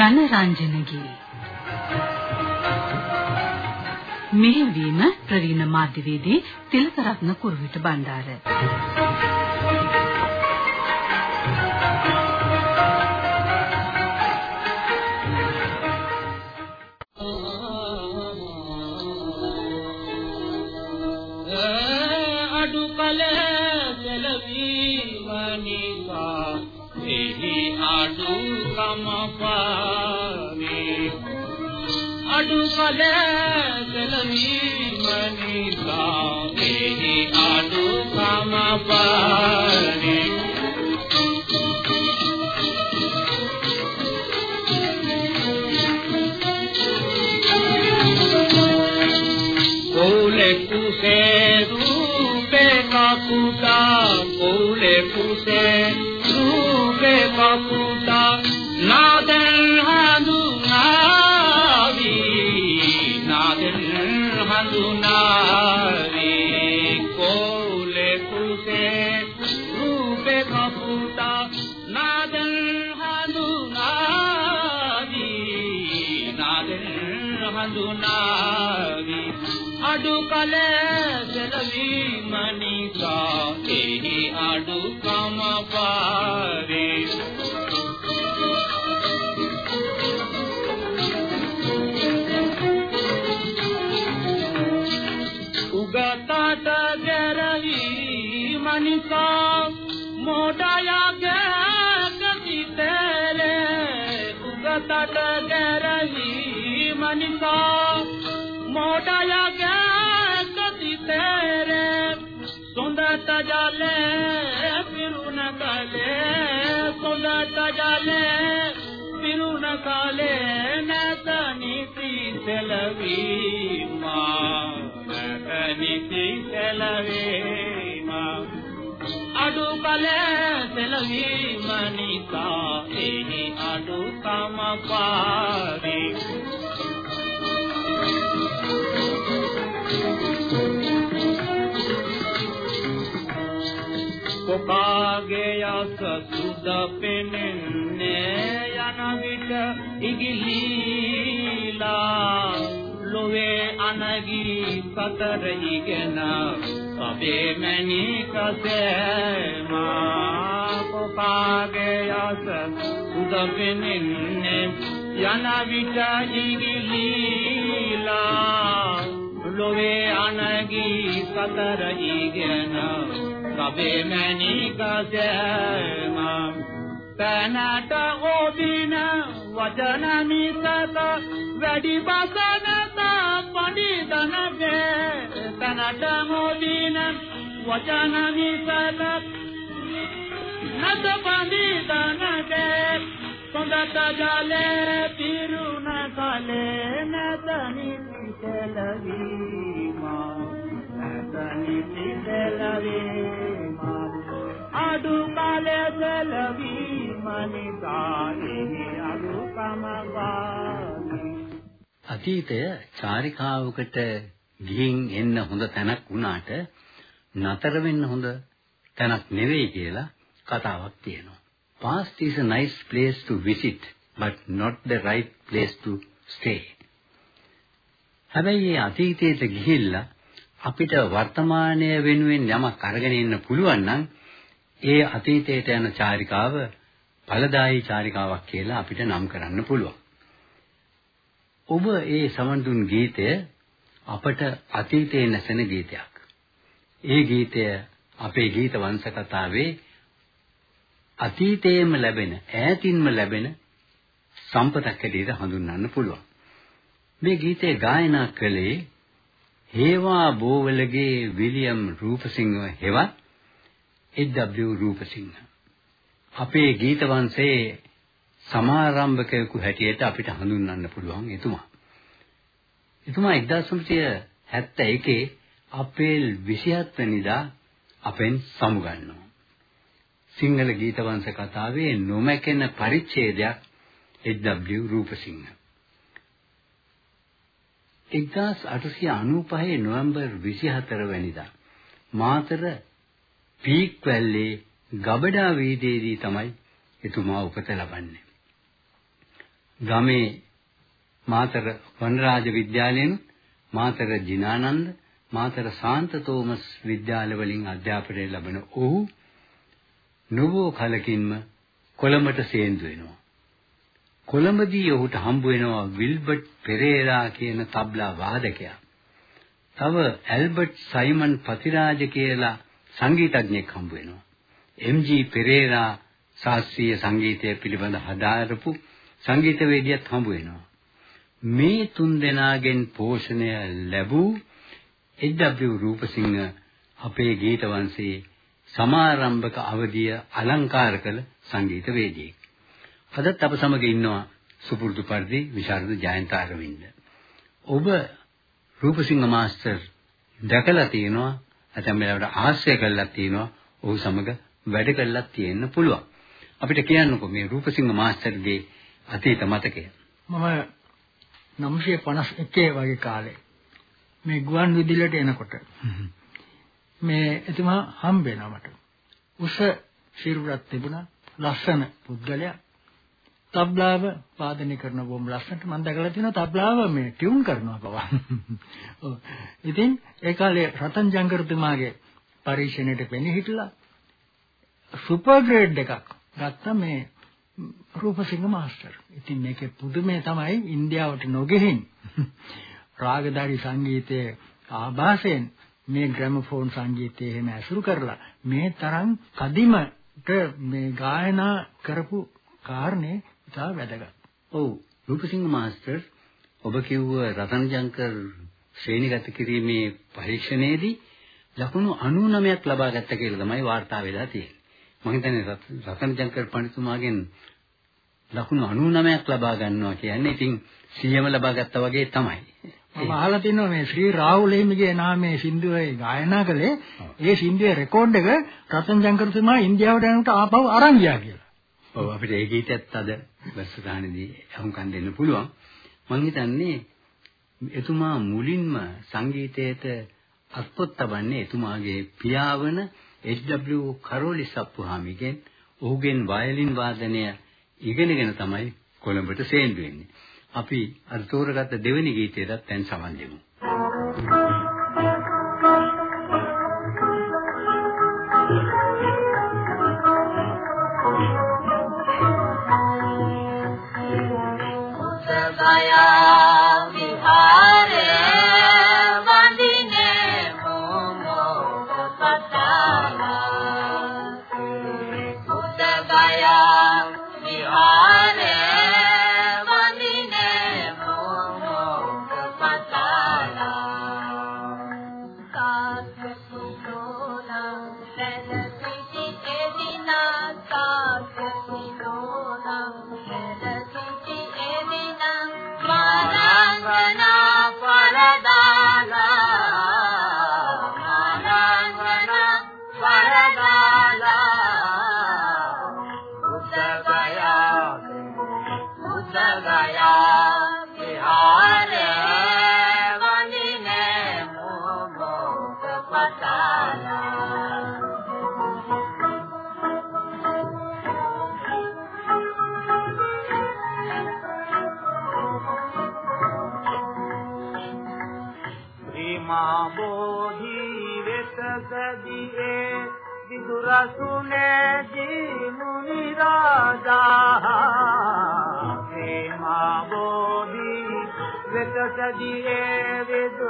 ජනරංජනගේ මෙහෙවීම ප්‍රවීණ මාධ්‍යවේදී තිලකරත්න කුරුවිට බණ්ඩාර. අඩු කල සලවීම නිසා එහි අඩු කම Papa. සොඳට ජලේ පිරුණ කලේ නැත නිති සෙලවීමා නිති සෙලවීමා අඩු කල සෙලවීම නිසා එහි අඩු කම පාරේ කොකාගේ යස සුද පෙනෙන්නේ යන විට ඉගිලීලා ලොවේ අනගී සතර ඉගෙන සබේ මැනි කසේමා කොකාගේ යස සුද පෙනෙන්නේ යන විට ඉගිලීලා ලොවේ අනගී සතර ඉගෙන සබේ මැනිකසම තනට ඕදින වචන මිසක වැඩි බසනත පඬිදනගේ තනට ඕදින වචන මිසක නත පඬිදනගේ සොඳට ජලේ පිරුණ කලේ නැත නිතිසලවීමා නැත නිතිසලවීමා අඩු කලසලවීම නිසා එහි අඩු කමගාමි අතීතය චාරිකාවකට ගිහින් එන්න හොඳ තැනක් වුණාට නතර වෙන්න හොඳ තැනක් නෙවෙයි කියලා කතාවක් තියෙනවා. Past is a nice place to visit but not the right place to stay. හැබැයි මේ අතීතයට ගිහිල්ලා අපිට වර්තමානය වෙනුවෙන් යමක් අරගෙන ඉන්න පුළුවන් නම් ඒ අතීතයට යන චාරිකාව ඵලදායී චාරිකාවක් කියලා අපිට නම් කරන්න පුළුවන්. ඔබ ඒ සමන් දුන් ගීතය අපට අතීතයේ නැසෙන ගීතයක්. ඒ ගීතය අපේ ගීත වංශ කතාවේ අතීතයේම ලැබෙන ඈතින්ම ලැබෙන සම්පතක් හැටියට හඳුන්වන්න පුළුවන්. මේ ගීතය ගායනා කළේ හේවා බෝවලගේ විලියම් රූපසිංහ හෙවත් එච්.ඩබ්ලිව් රූපසිංහ. අපේ ගීත වංශයේ සමාරම්භකයෙකු හැටියට අපිට හඳුන්වන්න පුළුවන් එතුමා. එතුමා 1971 අප්‍රේල් 27 වෙනිදා අපෙන් සමුගන්නවා. සිංහල ගීත වංශ කතාවේ නොමැකෙන පරිච්ඡේදයක් එච්.ඩබ්ලිව් රූපසිංහ. 1895 නොවැම්බර් 24 වෙනිදා මාතර පීක් වැල්ලේ ගබඩා වීදියේදී තමයි එතුමා උපත ලබන්නේ. ගමේ මාතර වනරාජ විද්‍යාලයෙන් මාතර ජිනානන්ද මාතර ශාන්ත තෝමස් විද්‍යාල වලින් අධ්‍යාපනය ලබන ඔහු නොබෝ කලකින්ම කොළඹට සේන්දු වෙනවා. කොළඹදී ඔහුට හම්බ වෙනවා විල්බර්ට් පෙරේරා කියන තබ්ලා වාදකයා. තව ඇල්බර්ට් සයිමන් පතිරාජ කියලා සංගීතඥයෙක් හම්බ වෙනවා. එම්.ජී. පෙරේරා ශාස්ත්‍රීය සංගීතය පිළිබඳ හදාරපු සංගීතවේදියෙක් හම්බ වෙනවා. මේ තුන් දෙනාගෙන් පෝෂණය ලැබූ එච්.ඩබ්ලිව් රූපසිංහ අපේ ගීත වංශයේ සමාරම්භක අවධිය අලංකාර කළ සංගීතවේදියෙක්. අදත් අප සමග ඉන්නවා සුපුරුදු පරිදි විශාරද ජයන්ත අරවින්ද. ඔබ රූපසිංහ මාස්ටර් දැකලා තියෙනවා නැත්නම් මෙලවට ආශ්‍රය කළා තියෙනවා ඔහු සමග වැඩ කළා තියෙන්න පුළුවන්. අපිට කියන්නකෝ මේ රූපසිංහ මාස්ටර්ගේ අතීත මතකය. මම 951 වගේ කාලේ මේ ගුවන් විදුලියට එනකොට මේ එතුමා හම්බ වෙනවා මට. උස සිරුරක් තිබුණා ලස්සන පුද්ගලයා තබ්ලාව වාදනය කරන බොම් ලස්සනට මම දැකලා තියෙනවා තබ්ලාව මේ ටියුන් කරනවා පවා. ඔව්. ඉතින් ඒ කාලේ රතන් ජංගරතුමාගේ පරීක්ෂණයට පෙනී හිටලා සුපර් ග්‍රේඩ් එකක් ගත්ත මේ රූපසිංහ මාස්ටර්. ඉතින් මේකේ පුදුමය තමයි ඉන්දියාවට නොගෙහින් රාගධාරි සංගීතයේ ආభాසයෙන් මේ ග්‍රැමෆෝන් සංගීතය එහෙම ඇසුරු කරලා මේ තරම් කදිමට මේ ගායනා කරපු කාරණේ ඉතා වැදගත්. ඔව් රූපසිංහ මාස්ටර් ඔබ කිව්ව රතනජංකර් ශ්‍රේණිගත කිරීමේ පරීක්ෂණයේදී ලකුණු 99ක් ලබා ගත්ත කියලා තමයි වාර්තා වෙලා තියෙන්නේ. මම හිතන්නේ රතනජංකර් පඬිතුමාගෙන් ලකුණු 99ක් ලබා ගන්නවා කියන්නේ ඉතින් 100ම ලබා ගත්තා වගේ තමයි. මම අහලා තිනවා මේ ශ්‍රී රාහුල හිමිගේ නාමයේ සින්දුවේ ගායනා කළේ ඒ සින්දුවේ රෙකෝඩ් එක රතනජංකරතුමා ඉන්දියාවට යනකොට ආපහු අරන් ගියා කියලා. ඔව් අපිට ඒ ගීතයත් අද බස්සගානේදී අහුම්කම් දෙන්න පුළුවන්. මම හිතන්නේ එතුමා මුලින්ම සංගීතයට අත්පොත් තබන්නේ එතුමාගේ පියාවන එච්.ඩබ්ලිව් කරෝලිස් අප්පුහාමිගෙන් ඔහුගෙන් වයලින් වාදනය ඉගෙනගෙන තමයි කොළඹට සේන්දු වෙන්නේ. අපි අර තෝරගත්ත දෙවෙනි ගීතයටත් දැන් සමන් දෙමු. Fire! ಜಗದಿಯೇ ವಿದು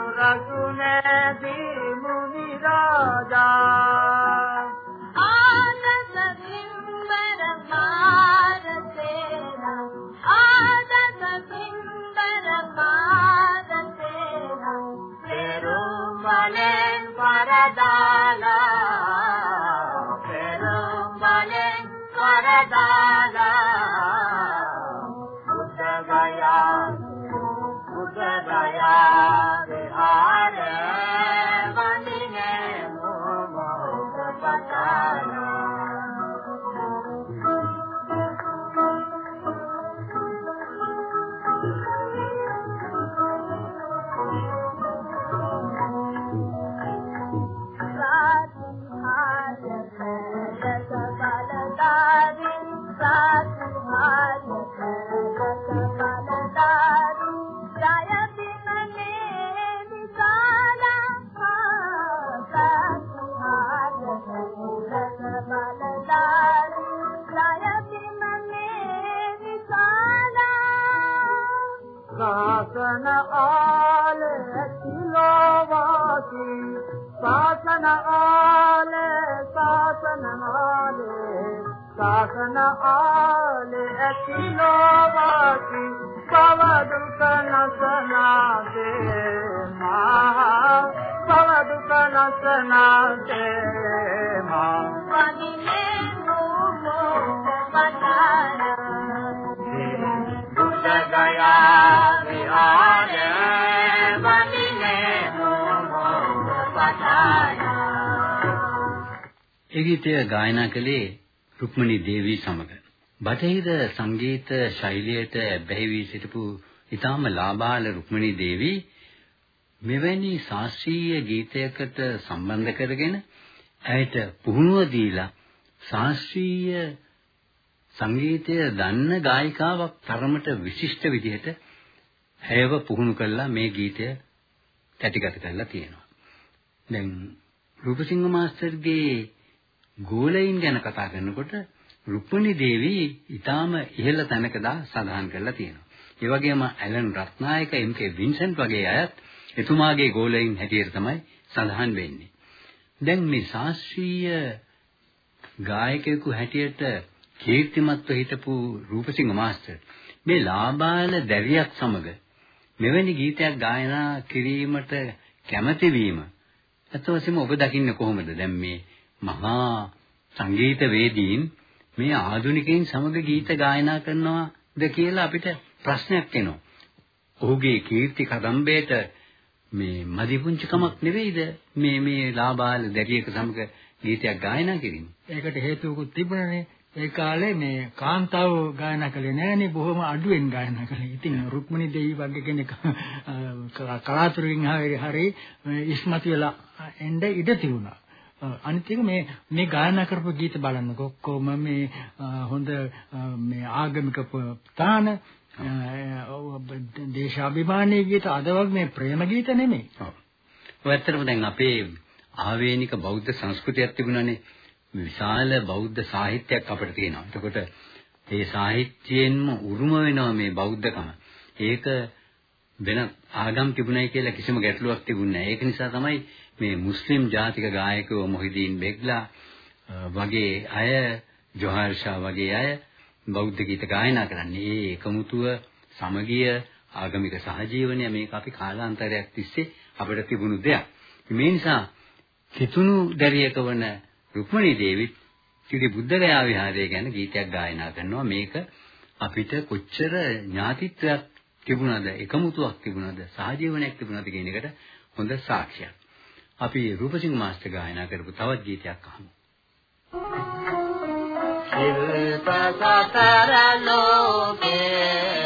आलोबी सासन आल सासन सासन आलो बासी सवधु न से मन स ඒ ගීතය ගායනා කළේ රුක්මනී දේවී සමග. බටහිර සංගීත ශෛලියට බැහැ වී සිටපු ඊටාම ලාබාල රුක්මනී දේවී මෙවැනි ශාස්ත්‍රීය ගීතයකට සම්බන්ධ කරගෙන ඇයට පුහුණුව දීලා ශාස්ත්‍රීය සංගීතය දන්න ගායිකාවක් තරමට විශිෂ්ට විදිහට ඇයව පුහුණු කළා මේ ගීතය තැටිගත කරලා තියෙනවා. දැන් රූපසිංහ මාස්ටර්ගේ ගෝලයින් ගැන කතා කරනකොට රුක්මනී දේවී ඊටාම ඉහළ තැනක දා සඳහන් කරලා තියෙනවා. ඒ වගේම ඇලන් රත්නායක එම්.කේ වින්සන්ට් වගේ අයත් එතුමාගේ ගෝලයින් හැටියට තමයි සඳහන් වෙන්නේ. දැන් මේ ශාස්ත්‍රීය ගායකයෙකු හැටියට කීර්තිමත්ව හිටපු රූපසිංහ මාස්ටර් මේ ලාබාල දැරියක් සමග මෙවැනි ගීතයක් ගායනා කිරීමට කැමති වීම අතවසෙම ඔබ දකින්නේ කොහොමද දැන් මේ මහා සංගීත වේදීන් මේ ආධුනිකයින් සමග ගීත ගායනා කරනවාද කියලා අපිට ප්‍රශ්නයක් එනවා. ඔහුගේ කීර්ති කදම්බේට මේ මදිපුංචිකමක් නෙවෙයිද මේ මේ ලාබාල දැරියක සමග ගීතයක් ගායනා කිරීම. ඒකට හේතුවකුත් තිබුණනේ. ඒ කාලේ මේ කාන්තාව ගායනා කළේ නෑනේ බොහොම අඩුවෙන් ගායනා කළේ. ඉතින් රුක්මනී දෙවි වගේ කෙනෙක් කලාතුරකින් හරි ඉස්මතු වෙලා එන්න ඉඩ තිබුණා. අනිත් එක මේ මේ ගායනා කරපු ගීත බලන්නකො ඔක්කොම මේ හොඳ මේ ආගමික තාන දේශාභිමානී ගීත අද වගේ මේ ප්‍රේම ගීත නෙමෙයි. ඔව්. ඔය ඇත්තටම දැන් අපේ ආවේනික බෞද්ධ සංස්කෘතියක් තිබුණානේ. විශාල බෞද්ධ සාහිත්‍යයක් අපිට තියෙනවා. එතකොට ඒ සාහිත්‍යයෙන්ම උරුම වෙනවා මේ බෞද්ධකම. ඒක වෙන ආගම් තිබුණයි කියලා කිසිම ගැටලුවක් තිබුණේ නැහැ. ඒක නිසා තමයි මේ මුස්ලිම් ජාතික ගායකයෝ මොහිදීන් බෙග්ලා වගේ අය ජොහර් ෂා වගේ අය බෞද්ධ ගීත ගායනා කරන්නේ. ඒ එකමුතුව සමගිය ආගමික සහජීවනය මේක අපි කාලාන්තරයක් තිස්සේ අපිට තිබුණු දෙයක්. මේ නිසා කිතුණු දැරියක වන රුක්මනී දේවිත් ශ්‍රී බුද්ධගයා විහාරය ගැන ගීතයක් ගායනා කරනවා. මේක අපිට කොච්චර ඥාතිත්වයක් තිබුණාද එකමුතුවක් තිබුණාද සහජීවනයක් තිබුණාද කියන එකට හොඳ සාක්ෂියක්. අපි රූපසිංහ මාස්ටර් ගායනා කරපු තවත් ගීතයක් අහමු. සිල්පසතරලෝකේ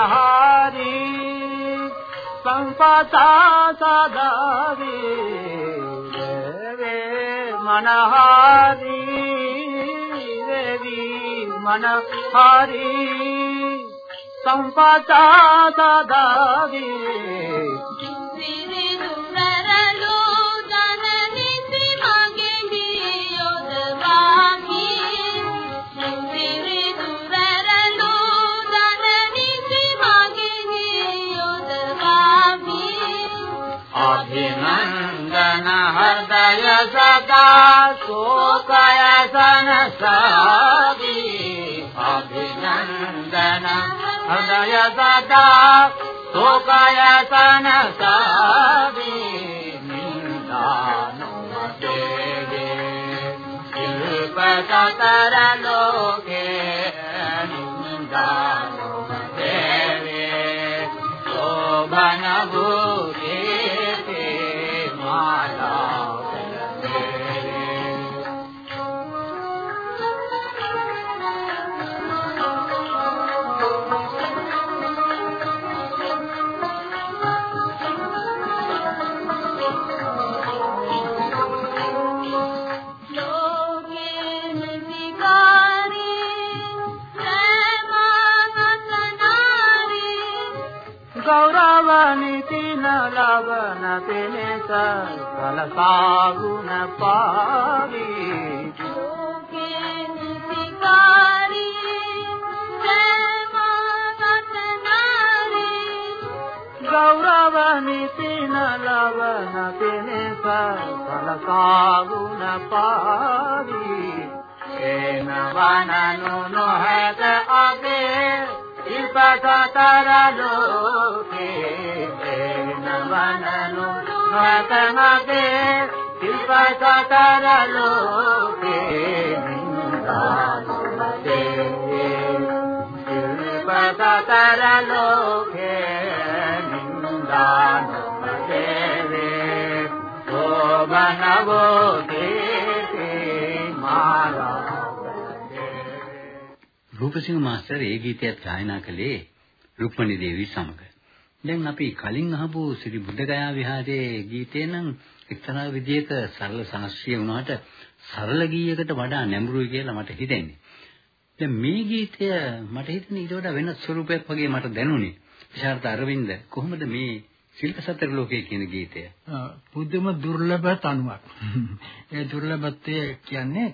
मनहारी संपता सदारी वे मनहारी देवी मनहारी संपता सदारी या शोसनसाभिनन्दन अदा शोयासनसा निगे पर नि නිසින ලබන පිණිස කලසා ගුණ පාවී ලෝකේ නිසිකාරී සේමාගත නාරී ගෞරව නිසින ලබන පිණිස කලසා ගුණ පාවී එන වනනු නොහැක අගේ ඉපතතර ලෝකේ එන වනනු නොහැක අගේ ඉපතතර ලෝකේ නින්දානුමතේ ඉපතතර රූපසිංහ මාස්ටර් ඒ ගීතයත් ගායනා කළේ රුක්මනී දේවී සමග. දැන් අපි කලින් අහපු ශ්‍රී බුද්ධගයා විහාරයේ ගීතේ නම් එක්තරා විදිහක සරල ශාස්ත්‍රීය වුණාට සරල ගීයකට වඩා නැඹුරුයි කියලා මට හිතෙන්නේ. දැන් මේ ගීතය මට හිතෙන්නේ ඊට වඩා වෙනස් ස්වරූපයක් වගේ මට දැනුනේ. විශාරද අරවින්ද කොහොමද මේ ශිල්ප සතර ලෝකයේ කියන ගීතය? පුදුම දුර්ලභ තනුවක්. ඒ දුර්ලභත්වය කියන්නේ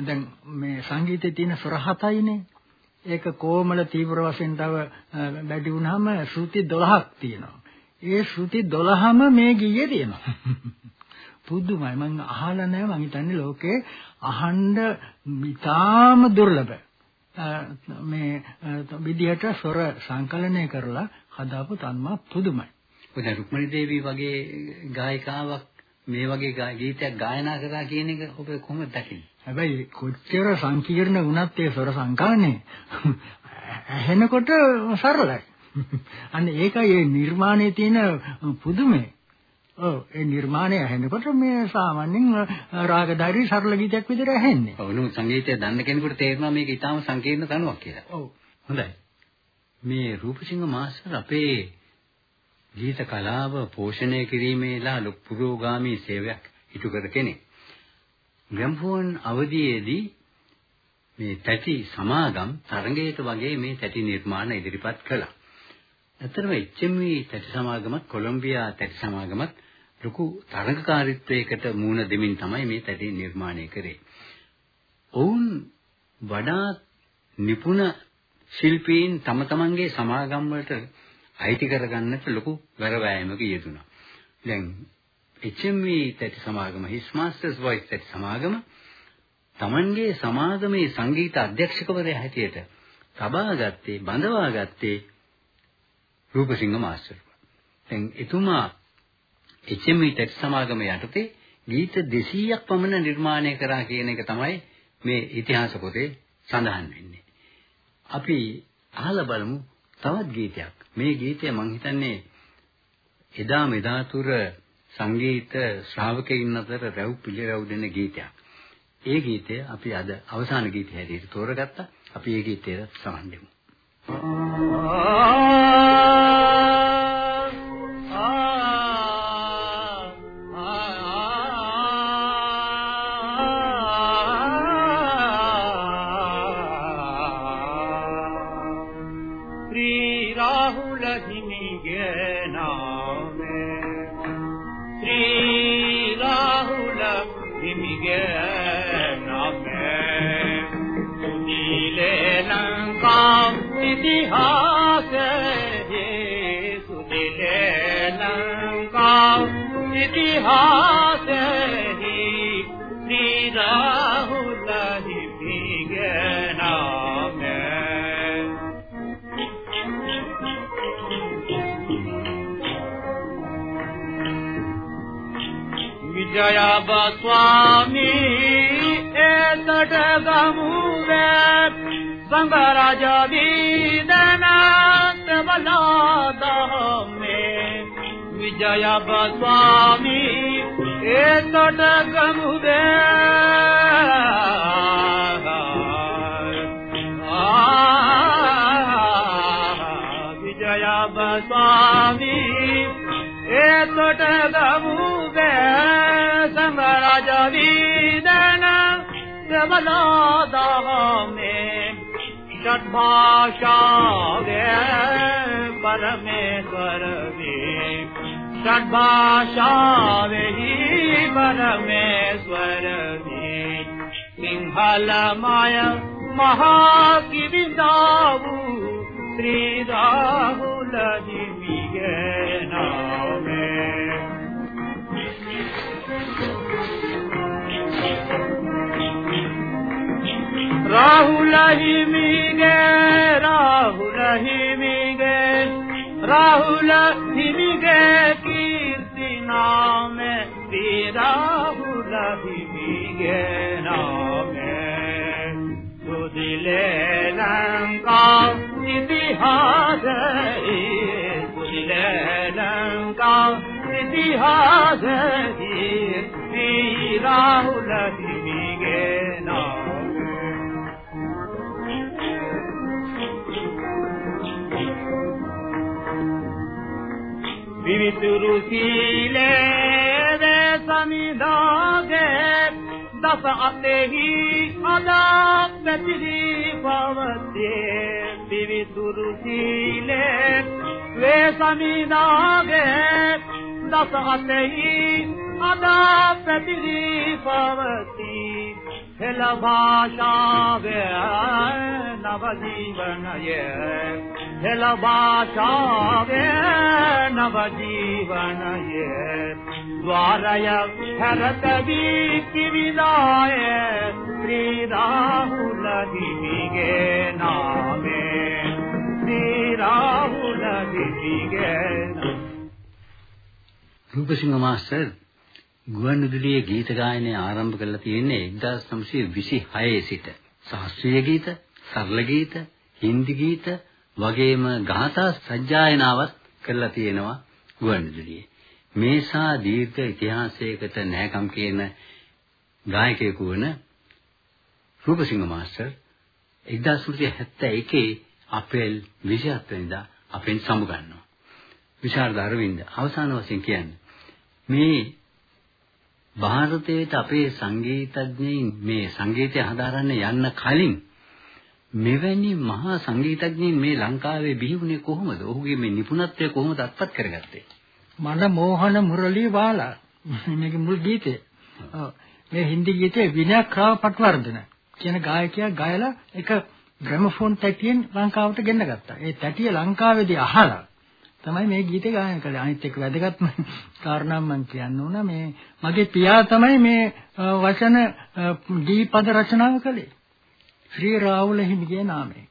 දැන් මේ සංගීතයේ තියෙන ස්වර හතයිනේ. ඒක කොමල තීව්‍ර වශයෙන් තව වැඩි වුණාම ශ්‍රුති 12ක් තියෙනවා. ඒ ශ්‍රුති 12ම මේ ගීයේ තියෙනවා. පුදුමයි මම අහලා නැහැ මම හිතන්නේ ලෝකේ අහන්න ඉතාම දුර්ලභ මේ විදිහට ස්වර සංකලනය කරලා හදාපු තන්මා පුදුමයි. ඔය දැන් රුක්මනී දේවී වගේ ගායිකාවක් මේ වගේ ගීතයක් ගායනා කරා කියන එක ඔබ කොහොමද දකින්නේ? හැබැයි කොච්චර සංකීර්ණ වුණත් ඒ ස්වර සංකලනේ ඇහෙනකොට සරලයි. අන්න ඒකයි මේ නිර්මාණයේ තියෙන පුදුමේ. ඔව් ඒ නිර්මාණය ඇහෙනකොට මේ සාමාන්‍යයෙන් රාගධාරී සරල ගීතයක් විදිහට ඇහෙන්නේ. ඔව් නමුත් සංගීතය දන්න කෙනෙකුට තේරෙනවා මේක ඊටාම සංකීර්ණ තනුවක් කියලා. ඔව්. හොඳයි. මේ රූපසිංහ මාස්ටර් අපේ ගීත කලාව පෝෂණය කිරීමේලා පුරෝගාමී සේවයක් ඉටු කර කෙනෙක්. ග්‍රැම්ෆෝන් අවධියේදී මේ තැටි සමාගම් තරඟයට වගේ මේ තැටි නිර්මාණ ඉදිරිපත් කළා. ඇත්තටම HMV තැටි සමාගමත් කොලොම්බියා තැටි සමාගමත් ලොකු තරඟකාරීත්වයකට මුහුණ දෙමින් තමයි මේ තැටි නිර්මාණය කරේ. ඔවුන් වඩා නිපුණ ශිල්පීන් තම තමන්ගේ සමාගම් වලට අයිති කරගන්නට ලොකු වැරවැයමක යෙදුණා. දැන් HMV තැටි සමාගම His Masters Voice තැටි සමාගම තමන්ගේ සමාගමේ සංගීත අධ්‍යක්ෂකවරයා හැටියට තබා ගත්තේ බඳවා ගත්තේ රූපසිංහ මාස්ටර්. දැන් එතුමා HMV තැටි සමාගම යටතේ ගීත 200ක් පමණ නිර්මාණය කරා කියන එක තමයි මේ ඉතිහාස පොතේ සඳහන් වෙන්නේ. අපි අහලා බලමු තවත් ගීතයක්. මේ ගීතය මම හිතන්නේ එදා මෙදා තුර සංගීත ශ්‍රාවකයින් අතර රැව් පිළිරැව් දෙන ගීතයක්. ඒ ගීතය අපි අද අවසාන ගීතය හැටියට තෝරගත්තා. අපි ඒ ගීතය සමන් දෙමු. श्री اتہاس ہی تیرا ہی بھیگنا میں۔ وجیا بسوامی اے گمو سنگ راجا بھی دنا بلا دم جسوامی دو گب گے وجیا بسوامی گبو گے گا راجا وی نما دام میں شدھاشا گے پرمیشر دی हि वरमेश्वर सिंहलमाय निय महागिविताहुलिमि राहुलहि मिगे राहुलहि मिगे राहुलि गे नाम तेरा हुलही गे नाम सुदिले लंका इतिहास सुदिले लंका इतिहास राहुलही විවිතුරු සීලේ සමිදාගේ දස අතෙහි අදා පැතිරි පවතේ විවිතුරු සීලේ වේ සමිදාගේ දස අතෙහි අදා පැතිරි පවතී. හෙළ භාෂාවේ නව ජීවනය හෙළ භාෂාවේ නව ජීවනය ద్వාරය හැරතවී කිවිලාය ශ්‍රී රාහුල දිවිගේ නාමේ ශ්‍රී රාහුල දිවිගේ රූපසිංහ මාස්ටර් ගුවන්විදුලියේ ගීත ගායනය ආරම්භ කරලා තියෙන්නේ 1926 සිට. ශාස්ත්‍රීය ගීත, සරල ගීත, හින්දි ගීත වගේම ගාථා සජ්ජායනාවත් කරලා තියෙනවා ගුවන්විදුලියේ. මේසා දීර්ඝ ඉතිහාසයකට නැකම් කියන ගායකයෙකු වන රූපසිංහ මාස්ටර් 1971 අප්‍රේල් 27 වෙනිදා අපෙන් සමුගන්නවා. විශාරද අරවින්ද අවසාන වශයෙන් කියන්නේ මේ ಭಾರತයේට අපේ සංගීතඥයින් මේ සංගීතය හදාරන්න යන්න කලින් මෙවැනි මහා සංගීතඥයින් මේ ලංකාවේ බිහි වුණේ කොහොමද? ඔහුගේ මේ නිපුණත්වය කොහොමද අත්පත් කරගත්තේ? මන මෝහන මුරලි වාලා මේකේ මුල් ගීතය. මේ හින්දි ගීතේ විනයක් රාව පටවර්ධන කියන ගායකයා ගයලා එක ග්‍රැමෆෝන් තැටියෙන් ලංකාවට ගෙන්න ගත්තා. ඒ තැටිය ලංකාවේදී අහලා තමයි මේ ගීතය ගායනා කළේ. අනිත් එක වැදගත්ම කාරණා මම කියන්න ඕන මේ මගේ පියා තමයි මේ වචන දීපද රචනාව කළේ. ශ්‍රී රාහුල හිමිගේ නාමයෙන්.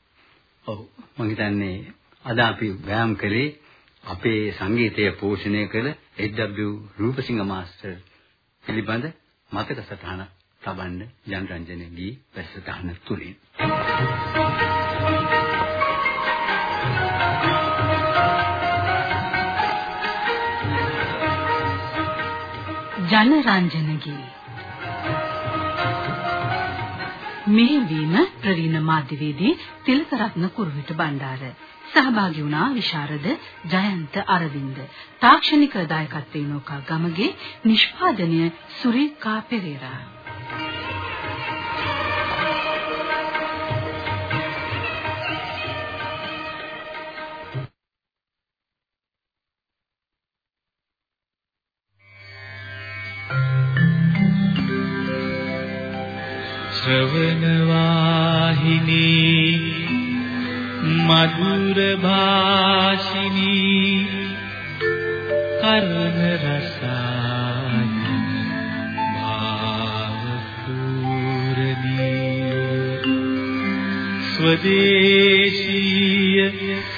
ඔව් මම හිතන්නේ අද අපි වෑයම් කළේ අපේ සංගීතය පෝෂණය කළ එච්.ඩබ්ලිව් රූපසිංහ මාස්ටර් පිළිබඳ මතක සටහන තබන්න ජනරන්ජන ගී වැස්සටහන තුලින්. ජනරංජනගේ මෙහිවීම ප්‍රවීණ මාධ්‍යවේදී තිලකරත්න කුරුවිට බණ්ඩාර. සහභාගී වුණා විශාරද ජයන්ත අරවින්ද. තාක්ෂණික දායකත්වයෙන් නෝකා ගමගේ නිෂ්පාදනය සුරීකා පෙරේරා. ශ්‍රවණ වාහිනී මధుර භාෂිනී කර්ණ රසායන භාවපූරණී ස්වදේශීය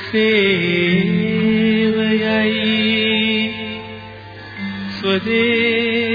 සේවයයි ස්වදේශීය